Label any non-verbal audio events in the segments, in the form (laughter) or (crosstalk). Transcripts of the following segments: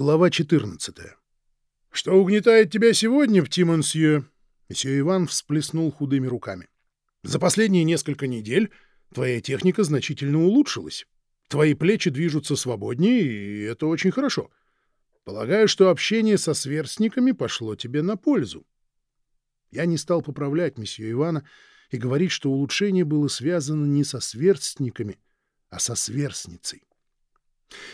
Глава 14. «Что угнетает тебя сегодня, птимонсье?» Месье Иван всплеснул худыми руками. «За последние несколько недель твоя техника значительно улучшилась. Твои плечи движутся свободнее, и это очень хорошо. Полагаю, что общение со сверстниками пошло тебе на пользу». Я не стал поправлять месье Ивана и говорить, что улучшение было связано не со сверстниками, а со сверстницей.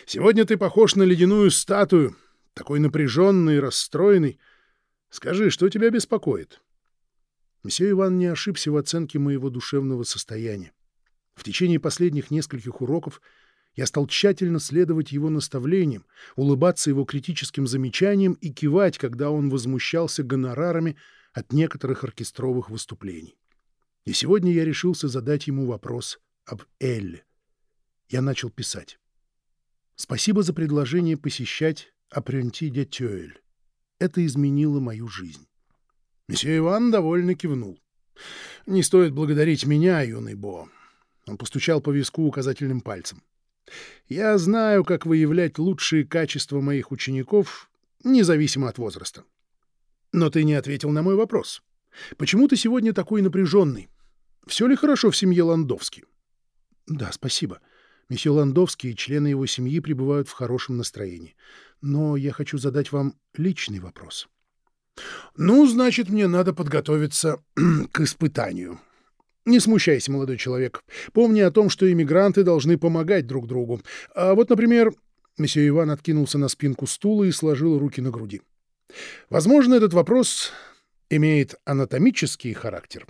Сегодня ты похож на ледяную статую, такой напряженный расстроенный. Скажи, что тебя беспокоит? Месье Иван не ошибся в оценке моего душевного состояния. В течение последних нескольких уроков я стал тщательно следовать его наставлениям, улыбаться его критическим замечаниям и кивать, когда он возмущался гонорарами от некоторых оркестровых выступлений. И сегодня я решился задать ему вопрос об Элле. Я начал писать. Спасибо за предложение посещать Апренти де Тюэль. Это изменило мою жизнь. Месье Иван довольно кивнул. «Не стоит благодарить меня, юный Бо». Он постучал по виску указательным пальцем. «Я знаю, как выявлять лучшие качества моих учеников, независимо от возраста. Но ты не ответил на мой вопрос. Почему ты сегодня такой напряженный? Все ли хорошо в семье Ландовски?» «Да, спасибо. Месье Ландовский и члены его семьи пребывают в хорошем настроении. Но я хочу задать вам личный вопрос. Ну, значит, мне надо подготовиться (clears throat) к испытанию. Не смущайся, молодой человек. Помни о том, что иммигранты должны помогать друг другу. А вот, например, месье Иван откинулся на спинку стула и сложил руки на груди. Возможно, этот вопрос имеет анатомический характер.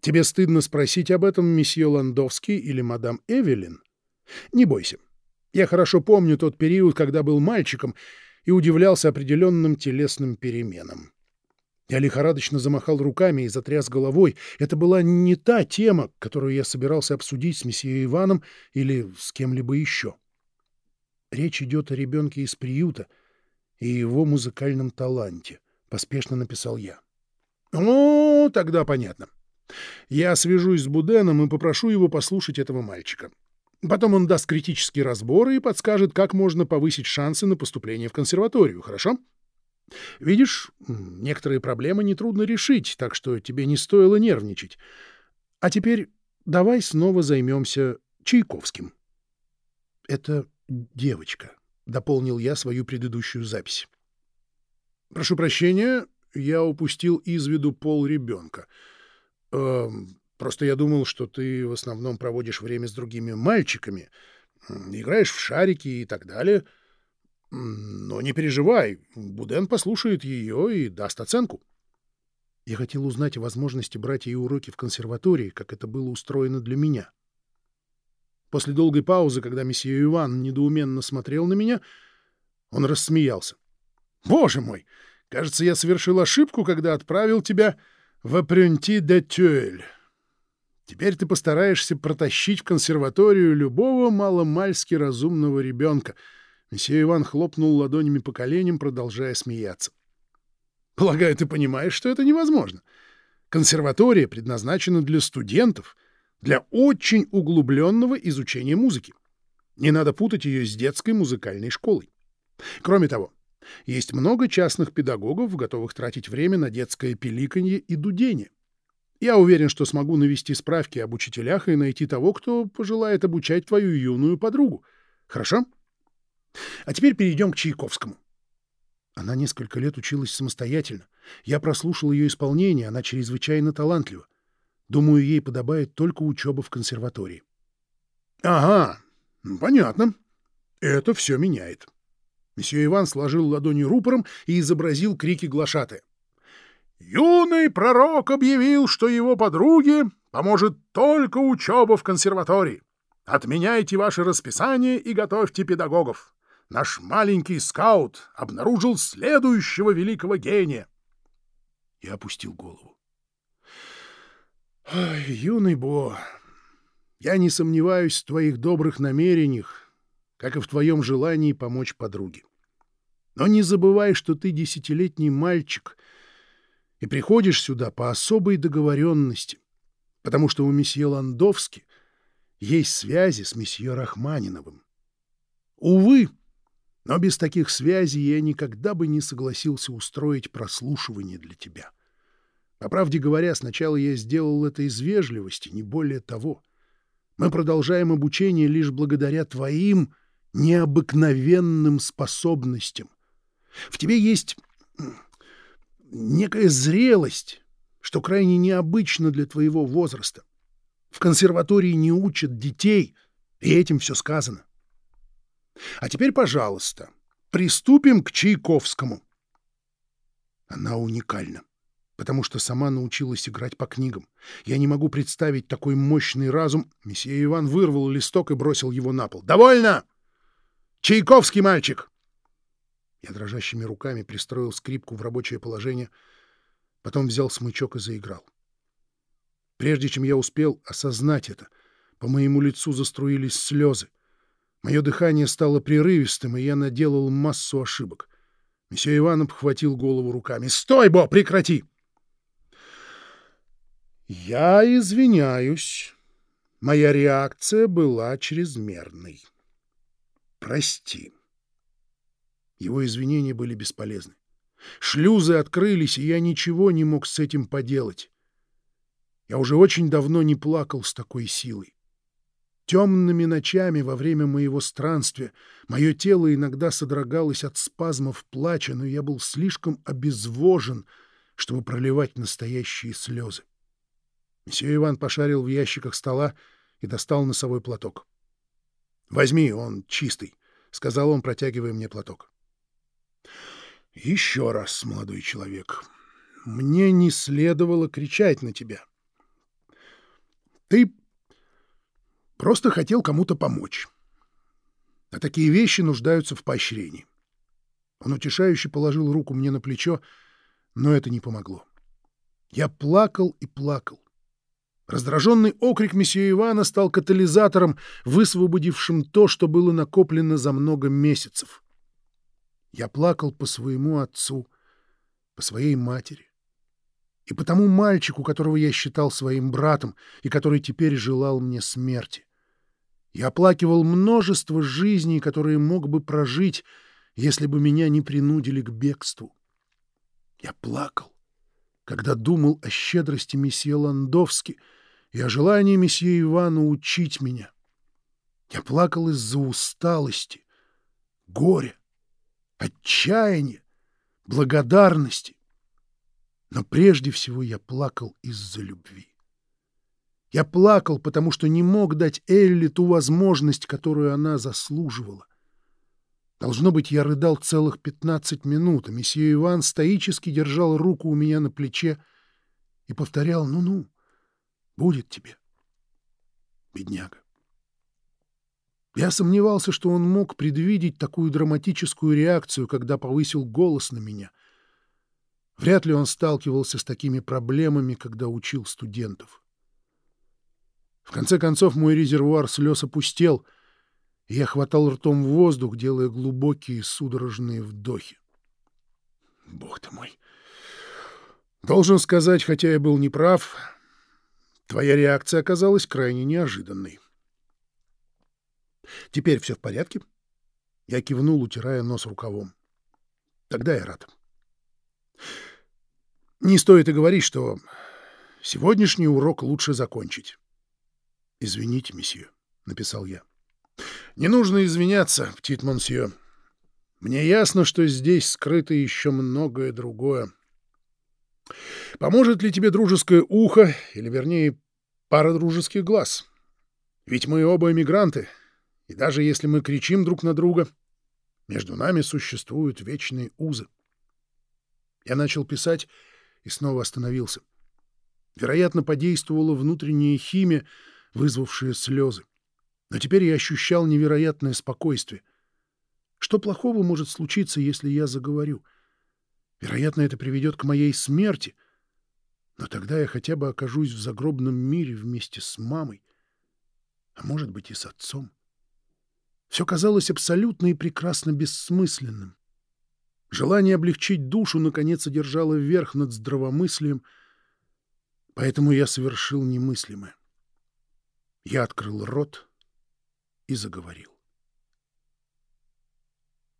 Тебе стыдно спросить об этом месье Ландовский или мадам Эвелин? Не бойся. Я хорошо помню тот период, когда был мальчиком и удивлялся определенным телесным переменам. Я лихорадочно замахал руками и затряс головой. Это была не та тема, которую я собирался обсудить с месье Иваном или с кем-либо еще. Речь идет о ребенке из приюта и его музыкальном таланте, — поспешно написал я. — О, тогда понятно. Я свяжусь с Буденом и попрошу его послушать этого мальчика. Потом он даст критический разбор и подскажет, как можно повысить шансы на поступление в консерваторию, хорошо? Видишь, некоторые проблемы нетрудно решить, так что тебе не стоило нервничать. А теперь давай снова займемся Чайковским. — Это девочка, — дополнил я свою предыдущую запись. — Прошу прощения, я упустил из виду пол ребенка. Эм, Просто я думал, что ты в основном проводишь время с другими мальчиками, играешь в шарики и так далее. Но не переживай, Буден послушает ее и даст оценку. Я хотел узнать о возможности брать ее уроки в консерватории, как это было устроено для меня. После долгой паузы, когда месье Иван недоуменно смотрел на меня, он рассмеялся. «Боже мой! Кажется, я совершил ошибку, когда отправил тебя в Апрюнти де Тюэль». Теперь ты постараешься протащить в консерваторию любого маломальски разумного ребенка. Месье Иван хлопнул ладонями по коленям, продолжая смеяться. Полагаю, ты понимаешь, что это невозможно. Консерватория предназначена для студентов, для очень углубленного изучения музыки. Не надо путать ее с детской музыкальной школой. Кроме того, есть много частных педагогов, готовых тратить время на детское пиликанье и дудение. Я уверен, что смогу навести справки об учителях и найти того, кто пожелает обучать твою юную подругу. Хорошо? А теперь перейдем к Чайковскому. Она несколько лет училась самостоятельно. Я прослушал ее исполнение, она чрезвычайно талантлива. Думаю, ей подобает только учеба в консерватории. — Ага, понятно. Это все меняет. Месье Иван сложил ладони рупором и изобразил крики глашатая. Юный пророк объявил, что его подруге поможет только учеба в консерватории. Отменяйте ваше расписание и готовьте педагогов. Наш маленький скаут обнаружил следующего великого гения. Я опустил голову. Юный Бо, я не сомневаюсь в твоих добрых намерениях, как и в твоем желании помочь подруге. Но не забывай, что ты десятилетний мальчик — и приходишь сюда по особой договоренности, потому что у месье Ландовски есть связи с месье Рахманиновым. Увы, Но без таких связей я никогда бы не согласился устроить прослушивание для тебя. По правде говоря, сначала я сделал это из вежливости, не более того. Мы продолжаем обучение лишь благодаря твоим необыкновенным способностям. В тебе есть некая зрелость, что крайне необычно для твоего возраста. В консерватории не учат детей, и этим все сказано. А теперь, пожалуйста, приступим к Чайковскому. Она уникальна, потому что сама научилась играть по книгам. Я не могу представить такой мощный разум. Месье Иван вырвал листок и бросил его на пол. «Довольно! Чайковский мальчик!» Я дрожащими руками пристроил скрипку в рабочее положение, потом взял смычок и заиграл. Прежде чем я успел осознать это, по моему лицу заструились слезы. Мое дыхание стало прерывистым, и я наделал массу ошибок. Месье Иван обхватил голову руками. «Стой, Бо, прекрати!» «Я извиняюсь. Моя реакция была чрезмерной. Прости». Его извинения были бесполезны. Шлюзы открылись, и я ничего не мог с этим поделать. Я уже очень давно не плакал с такой силой. Темными ночами во время моего странствия мое тело иногда содрогалось от спазмов плача, но я был слишком обезвожен, чтобы проливать настоящие слезы. Месье Иван пошарил в ящиках стола и достал носовой платок. — Возьми, он чистый, — сказал он, протягивая мне платок. — Еще раз, молодой человек, мне не следовало кричать на тебя. Ты Просто хотел кому-то помочь. А такие вещи нуждаются в поощрении. Он утешающе положил руку мне на плечо, но это не помогло. Я плакал и плакал. Раздраженный окрик месье Ивана стал катализатором, высвободившим то, что было накоплено за много месяцев. Я плакал по своему отцу, по своей матери и по тому мальчику, которого я считал своим братом и который теперь желал мне смерти. Я оплакивал множество жизней, которые мог бы прожить, если бы меня не принудили к бегству. Я плакал, когда думал о щедрости месье Ландовски и о желании месье Ивана учить меня. Я плакал из-за усталости, горя, отчаяния, благодарности. Но прежде всего я плакал из-за любви. Я плакал, потому что не мог дать Элли ту возможность, которую она заслуживала. Должно быть, я рыдал целых пятнадцать минут, а месье Иван стоически держал руку у меня на плече и повторял «Ну-ну, будет тебе, бедняга». Я сомневался, что он мог предвидеть такую драматическую реакцию, когда повысил голос на меня. Вряд ли он сталкивался с такими проблемами, когда учил студентов. В конце концов мой резервуар слез опустел, и я хватал ртом воздух, делая глубокие судорожные вдохи. Бог ты мой! Должен сказать, хотя я был неправ, твоя реакция оказалась крайне неожиданной. Теперь все в порядке? Я кивнул, утирая нос рукавом. Тогда я рад. Не стоит и говорить, что сегодняшний урок лучше закончить. — Извините, месье, — написал я. — Не нужно извиняться, птит монсье. Мне ясно, что здесь скрыто еще многое другое. Поможет ли тебе дружеское ухо, или, вернее, пара дружеских глаз? Ведь мы оба эмигранты, и даже если мы кричим друг на друга, между нами существуют вечные узы. Я начал писать и снова остановился. Вероятно, подействовала внутренняя химия, вызвавшие слезы. Но теперь я ощущал невероятное спокойствие. Что плохого может случиться, если я заговорю? Вероятно, это приведет к моей смерти. Но тогда я хотя бы окажусь в загробном мире вместе с мамой, а может быть и с отцом. Все казалось абсолютно и прекрасно бессмысленным. Желание облегчить душу наконец одержало верх над здравомыслием, поэтому я совершил немыслимое. Я открыл рот и заговорил.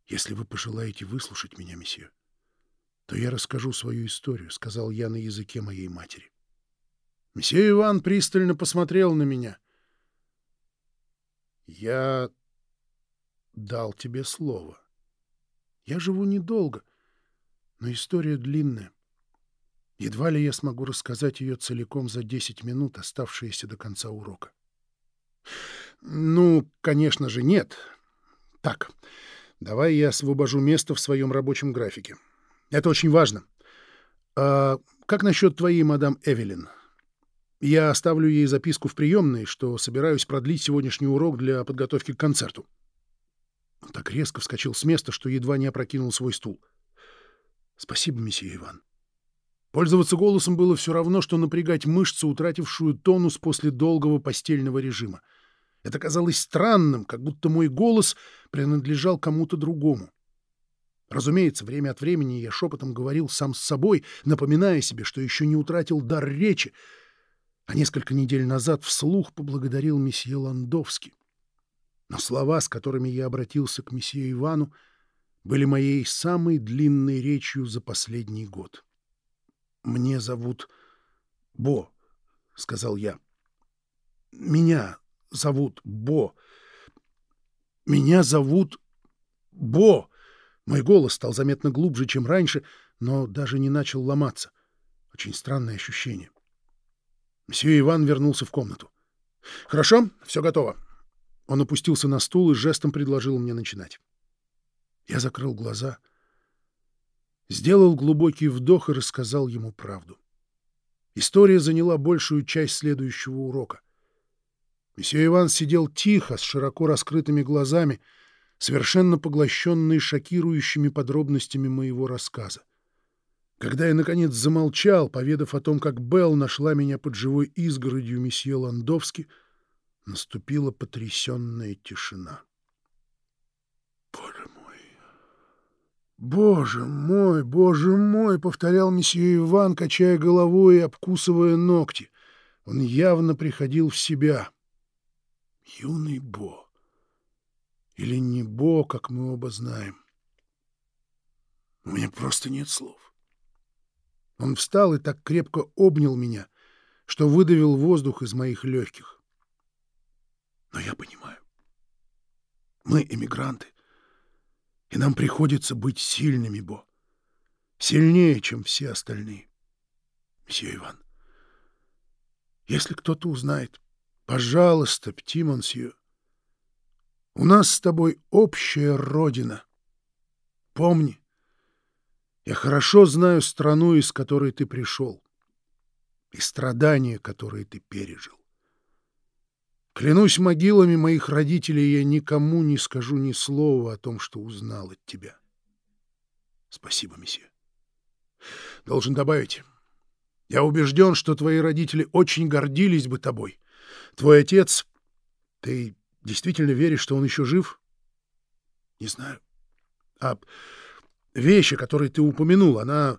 Если вы пожелаете выслушать меня, месье, то я расскажу свою историю, — сказал я на языке моей матери. Месье Иван пристально посмотрел на меня. Я дал тебе слово. Я живу недолго, но история длинная. Едва ли я смогу рассказать ее целиком за десять минут, оставшиеся до конца урока. Ну, конечно же, нет. Так, давай я освобожу место в своем рабочем графике. Это очень важно. А как насчет твоей, мадам Эвелин? Я оставлю ей записку в приемной, что собираюсь продлить сегодняшний урок для подготовки к концерту. Он так резко вскочил с места, что едва не опрокинул свой стул. — Спасибо, месье Иван. Пользоваться голосом было все равно, что напрягать мышцу, утратившую тонус после долгого постельного режима. Это казалось странным, как будто мой голос принадлежал кому-то другому. Разумеется, время от времени я шепотом говорил сам с собой, напоминая себе, что еще не утратил дар речи, а несколько недель назад вслух поблагодарил месье Ландовский. Но слова, с которыми я обратился к месье Ивану, были моей самой длинной речью за последний год. — «Мне зовут Бо», — сказал я. «Меня зовут Бо. Меня зовут Бо». Мой голос стал заметно глубже, чем раньше, но даже не начал ломаться. Очень странное ощущение. Мсье Иван вернулся в комнату. «Хорошо, все готово». Он опустился на стул и жестом предложил мне начинать. Я закрыл глаза — сделал глубокий вдох и рассказал ему правду. История заняла большую часть следующего урока. Месье Иван сидел тихо, с широко раскрытыми глазами, совершенно поглощенный шокирующими подробностями моего рассказа. Когда я, наконец, замолчал, поведав о том, как Белл нашла меня под живой изгородью месье Ландовски, наступила потрясенная тишина. «Боже мой, боже мой!» — повторял месье Иван, качая головой и обкусывая ногти. Он явно приходил в себя. «Юный Бо. Или не Бо, как мы оба знаем. У меня просто нет слов». Он встал и так крепко обнял меня, что выдавил воздух из моих легких. Но я понимаю. Мы эмигранты — и нам приходится быть сильными, Бо. Сильнее, чем все остальные. Мсье Иван, если кто-то узнает, пожалуйста, Птимонсье, у нас с тобой общая родина. Помни, я хорошо знаю страну, из которой ты пришел, и страдания, которые ты пережил. Клянусь могилами моих родителей, я никому не скажу ни слова о том, что узнал от тебя. Спасибо, месье. Должен добавить, я убежден, что твои родители очень гордились бы тобой. Твой отец... Ты действительно веришь, что он еще жив? Не знаю. А вещи, которые ты упомянул, она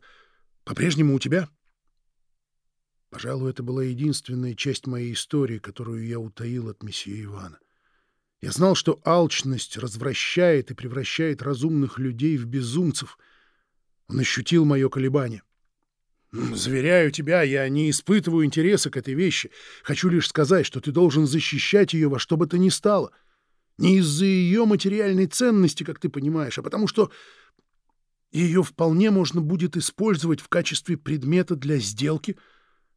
по-прежнему у тебя? — Пожалуй, это была единственная часть моей истории, которую я утаил от месье Ивана. Я знал, что алчность развращает и превращает разумных людей в безумцев. Он ощутил мое колебание. «Заверяю тебя, я не испытываю интереса к этой вещи. Хочу лишь сказать, что ты должен защищать ее во что бы то ни стало. Не из-за ее материальной ценности, как ты понимаешь, а потому что ее вполне можно будет использовать в качестве предмета для сделки —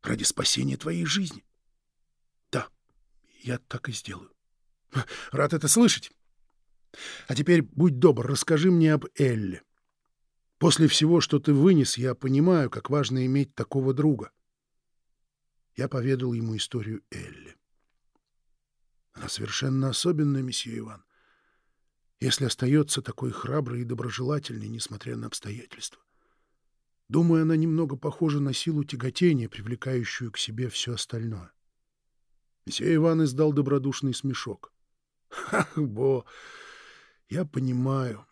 ради спасения твоей жизни. Да, я так и сделаю. Рад это слышать. А теперь, будь добр, расскажи мне об Элле. После всего, что ты вынес, я понимаю, как важно иметь такого друга. Я поведал ему историю Элли. Она совершенно особенная, месье Иван, если остается такой храброй и доброжелательной, несмотря на обстоятельства. Думаю, она немного похожа на силу тяготения, привлекающую к себе все остальное. Месье Иван издал добродушный смешок. «Ах, Бо, я понимаю.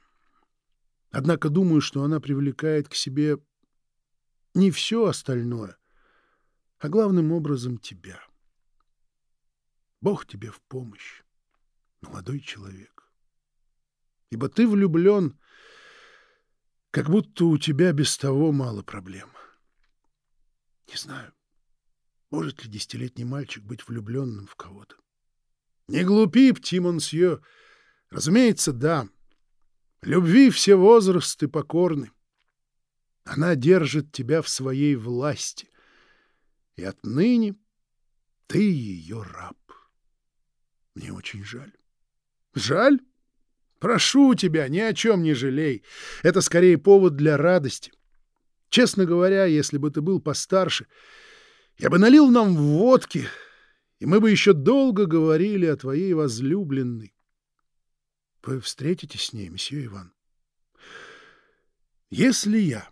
Однако думаю, что она привлекает к себе не все остальное, а главным образом тебя. Бог тебе в помощь, молодой человек. ибо ты влюблен, как будто у тебя без того мало проблем. Не знаю, может ли десятилетний мальчик быть влюбленным в кого-то. Не глупи, Птимонсье. Разумеется, да. Любви все возрасты покорны. Она держит тебя в своей власти, и отныне ты ее раб. Мне очень жаль. Жаль? Прошу тебя, ни о чем не жалей. Это скорее повод для радости. Честно говоря, если бы ты был постарше, я бы налил нам водки, и мы бы еще долго говорили о твоей возлюбленной. Вы встретитесь с ней, месье Иван? Если я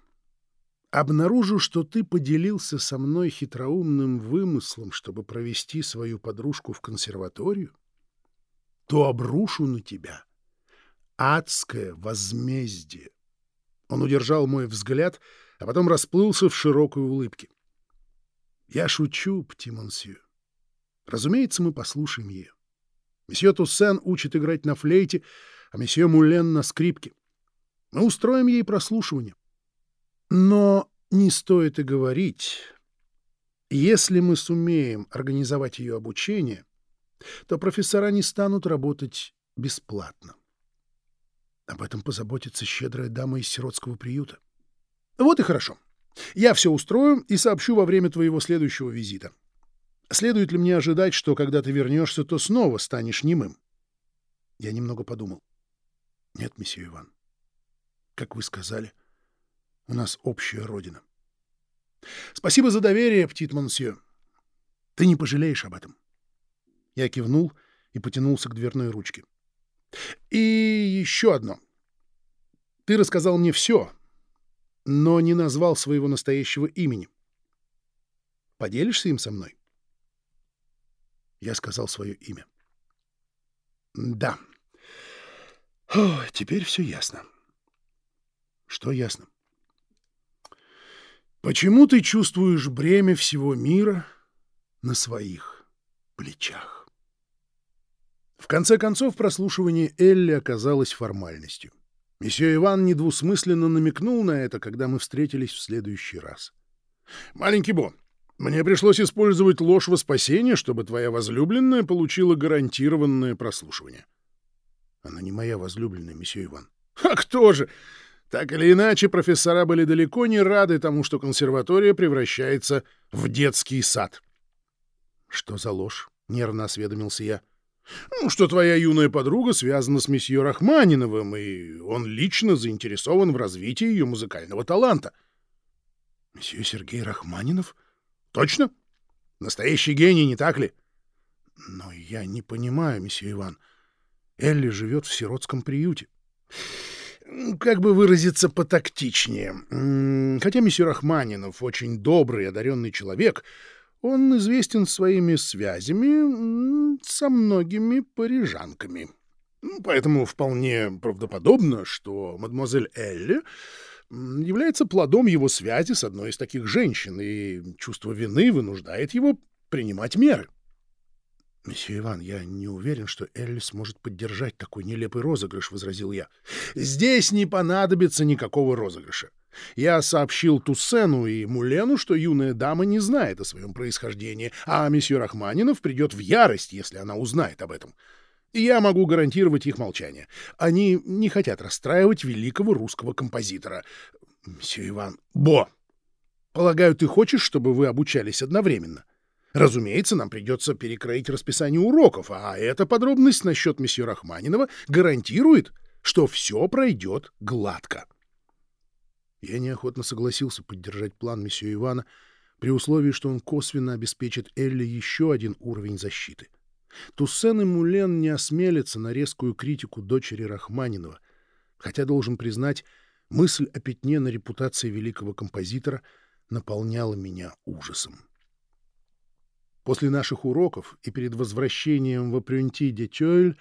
обнаружу, что ты поделился со мной хитроумным вымыслом, чтобы провести свою подружку в консерваторию, то обрушу на тебя адское возмездие. Он удержал мой взгляд, а потом расплылся в широкой улыбке. Я шучу, Птимонсью. Разумеется, мы послушаем ее. Месье Туссен учит играть на флейте, а месье Мулен на скрипке. Мы устроим ей прослушивание. Но не стоит и говорить. Если мы сумеем организовать ее обучение, то профессора не станут работать бесплатно. Об этом позаботится щедрая дама из сиротского приюта. Вот и хорошо. Я все устрою и сообщу во время твоего следующего визита. Следует ли мне ожидать, что, когда ты вернешься, то снова станешь немым? Я немного подумал. Нет, месье Иван. Как вы сказали, у нас общая родина. Спасибо за доверие, птит Монсье. Ты не пожалеешь об этом. Я кивнул и потянулся к дверной ручке. И еще одно. Ты рассказал мне все, но не назвал своего настоящего имени. Поделишься им со мной? Я сказал свое имя. Да. О, теперь все ясно. Что ясно? Почему ты чувствуешь бремя всего мира на своих плечах? В конце концов, прослушивание Элли оказалось формальностью. Месье Иван недвусмысленно намекнул на это, когда мы встретились в следующий раз. «Маленький Бо, мне пришлось использовать ложь во спасение, чтобы твоя возлюбленная получила гарантированное прослушивание». «Она не моя возлюбленная, месье Иван». «А кто же? Так или иначе, профессора были далеко не рады тому, что консерватория превращается в детский сад. «Что за ложь?» — нервно осведомился я. «Ну, что твоя юная подруга связана с месье Рахманиновым, и он лично заинтересован в развитии ее музыкального таланта». «Месье Сергей Рахманинов? Точно? Настоящий гений, не так ли?» «Но я не понимаю, месье Иван. Элли живет в сиротском приюте» как бы выразиться потактичнее. Хотя месье Рахманинов очень добрый одаренный человек, он известен своими связями со многими парижанками. Поэтому вполне правдоподобно, что мадемуазель Элли является плодом его связи с одной из таких женщин, и чувство вины вынуждает его принимать меры. — «Месье Иван, я не уверен, что Элли сможет поддержать такой нелепый розыгрыш», — возразил я. «Здесь не понадобится никакого розыгрыша. Я сообщил Туссену и Мулену, что юная дама не знает о своем происхождении, а месье Рахманинов придет в ярость, если она узнает об этом. Я могу гарантировать их молчание. Они не хотят расстраивать великого русского композитора. Месье Иван... Бо! Полагаю, ты хочешь, чтобы вы обучались одновременно?» Разумеется, нам придется перекроить расписание уроков, а эта подробность насчет месье Рахманинова гарантирует, что все пройдет гладко. Я неохотно согласился поддержать план месье Ивана при условии, что он косвенно обеспечит Элли еще один уровень защиты. Туссен и Мулен не осмелятся на резкую критику дочери Рахманинова, хотя, должен признать, мысль о пятне на репутации великого композитора наполняла меня ужасом. После наших уроков и перед возвращением в Апрюнти-де-Тёйль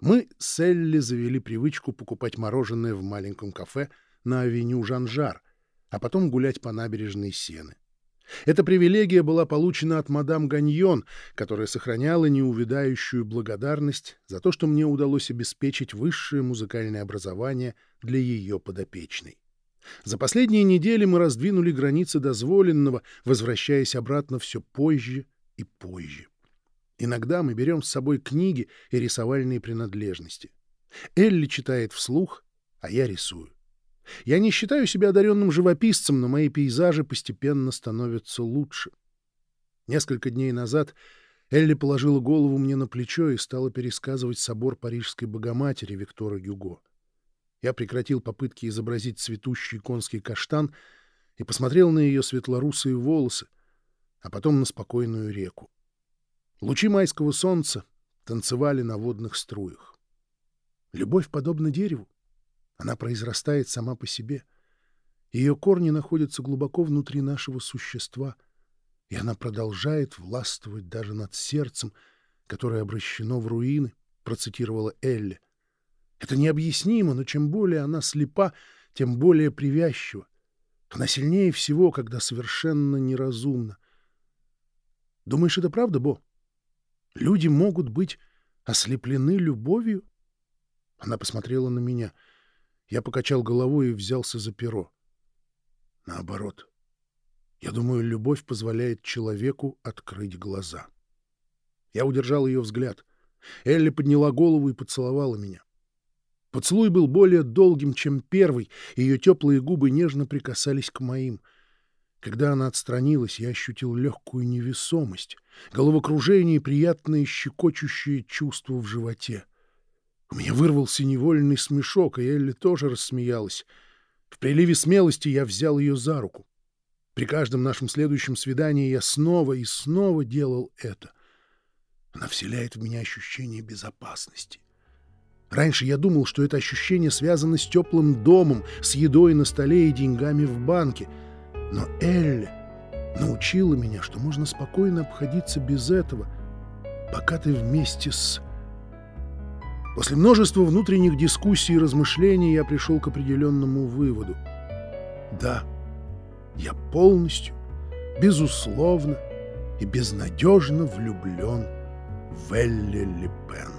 мы с Элли завели привычку покупать мороженое в маленьком кафе на авеню Жанжар, а потом гулять по набережной Сены. Эта привилегия была получена от мадам Ганьон, которая сохраняла неувядающую благодарность за то, что мне удалось обеспечить высшее музыкальное образование для ее подопечной. За последние недели мы раздвинули границы дозволенного, возвращаясь обратно все позже и позже. Иногда мы берем с собой книги и рисовальные принадлежности. Элли читает вслух, а я рисую. Я не считаю себя одаренным живописцем, но мои пейзажи постепенно становятся лучше. Несколько дней назад Элли положила голову мне на плечо и стала пересказывать собор Парижской Богоматери Виктора Гюго. Я прекратил попытки изобразить цветущий конский каштан и посмотрел на ее светлорусые волосы, а потом на спокойную реку. Лучи майского солнца танцевали на водных струях. Любовь подобна дереву. Она произрастает сама по себе. Ее корни находятся глубоко внутри нашего существа, и она продолжает властвовать даже над сердцем, которое обращено в руины, процитировала Элли. Это необъяснимо, но чем более она слепа, тем более привязчива. Она сильнее всего, когда совершенно неразумна. Думаешь, это правда, Бо? Люди могут быть ослеплены любовью? Она посмотрела на меня — я покачал головой и взялся за перо. Наоборот. Я думаю, любовь позволяет человеку открыть глаза. Я удержал ее взгляд. Элли подняла голову и поцеловала меня. Поцелуй был более долгим, чем первый, ее теплые губы нежно прикасались к моим. Когда она отстранилась, я ощутил легкую невесомость, головокружение и приятное щекочущее чувство в животе. У меня вырвался невольный смешок, и Элли тоже рассмеялась. В приливе смелости я взял ее за руку. При каждом нашем следующем свидании я снова и снова делал это. Она вселяет в меня ощущение безопасности. Раньше я думал, что это ощущение связано с теплым домом, с едой на столе и деньгами в банке. Но Элли научила меня, что можно спокойно обходиться без этого, пока ты вместе с После множества внутренних дискуссий и размышлений я пришел к определенному выводу. Да, я полностью, безусловно и безнадежно влюблен в Элли Лепен.